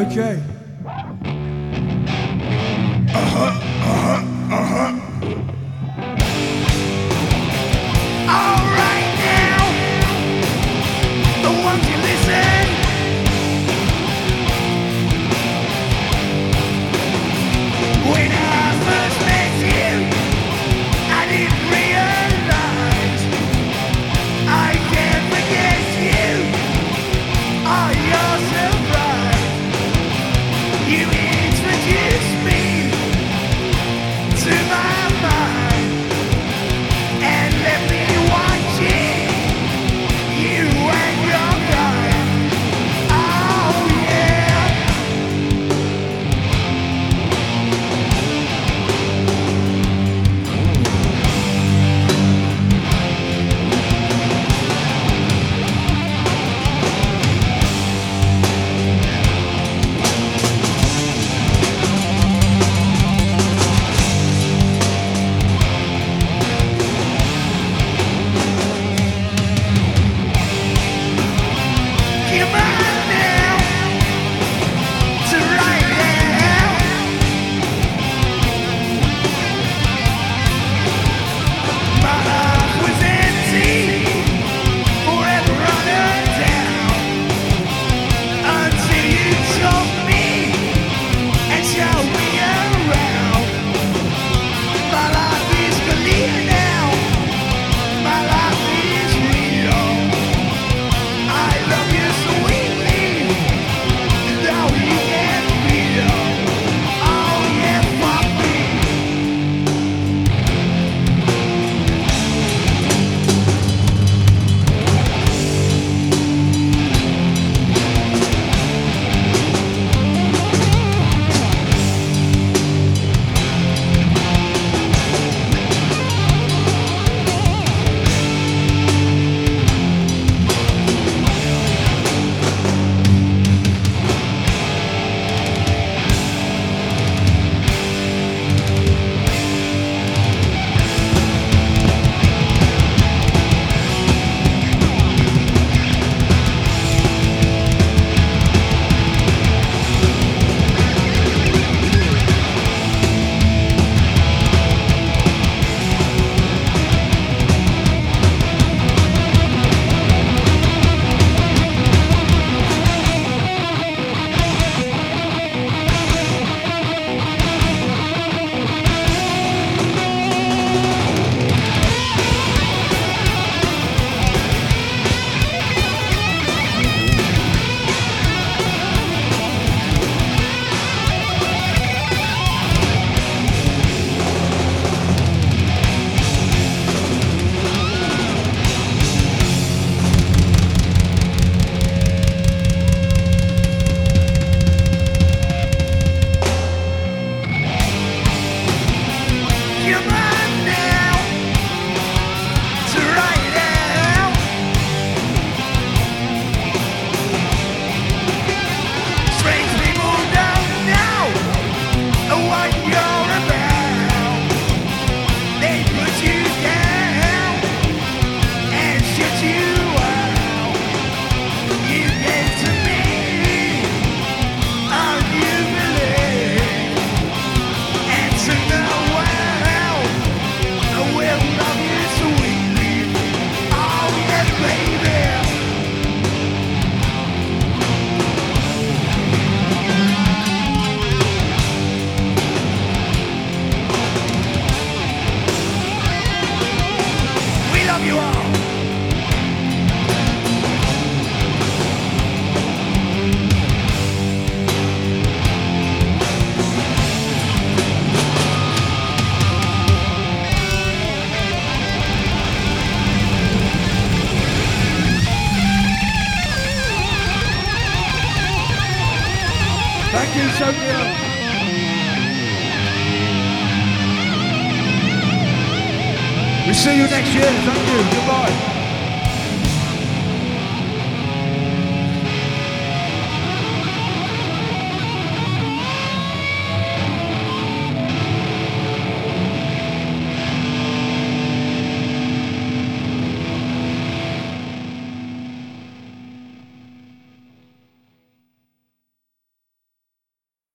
Okay. Thank you, Sophia. We see you next year. Thank you. Goodbye.